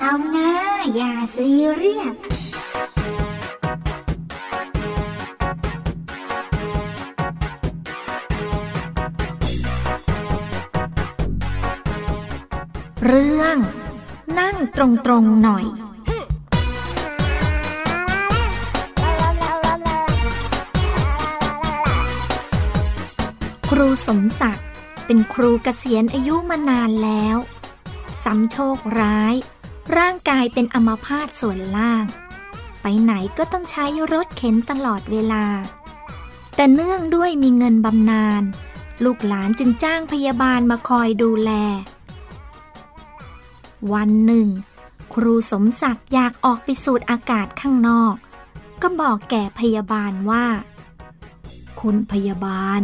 เอย่าซีเรียสเรื่อง นั่งตรงๆหน่อยครูสมศักดิ์เป็นครูเกษียณอายุมานานแล้วซ้ำโชคร้าย ร่างกายเป็นอัมพาตส่วนล่าง ไปไหนก็ต้องใช้รถเข็นตลอดเวลา แต่เนื่องด้วยมีเงินบำนาญลูกหลานจึงจ้างพยาบาลมาคอยดูแล วันหนึ่ง ครูสมศักดิ์อยากออกไปสูดอากาศข้างนอก ก็บอกแก่พยาบาลว่า คุณพยาบาล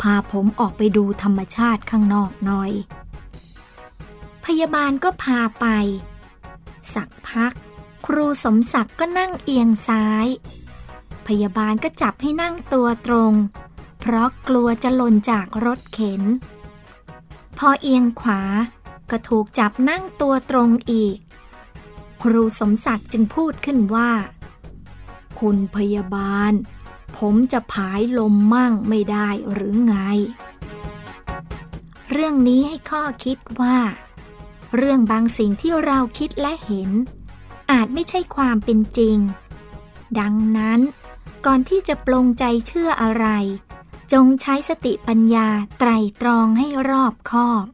พาผมออกไปดูธรรมชาติข้างนอกหน่อย พยาบาลก็พาไป สักพัก ครูสมศักดิ์ก็นั่งเอียงซ้าย พยาบาลก็จับให้นั่งตัวตรง เพราะกลัวจะหล่นจากรถเข็น พอเอียงขวาก็ถูกจับนั่งตัวตรงอีก ครูสมศักดิ์จึงพูดขึ้นว่า คุณพยาบาล ผมจะผายลมมั่งไม่ได้หรือไง เรื่องนี้ให้ข้อคิดว่า เรื่องบางสิ่งที่เราคิดและเห็น อาจไม่ใช่ความเป็นจริง ดังนั้น ก่อนที่จะปลงใจเชื่ออะไร จงใช้สติปัญญาไตรตรองให้รอบคอบ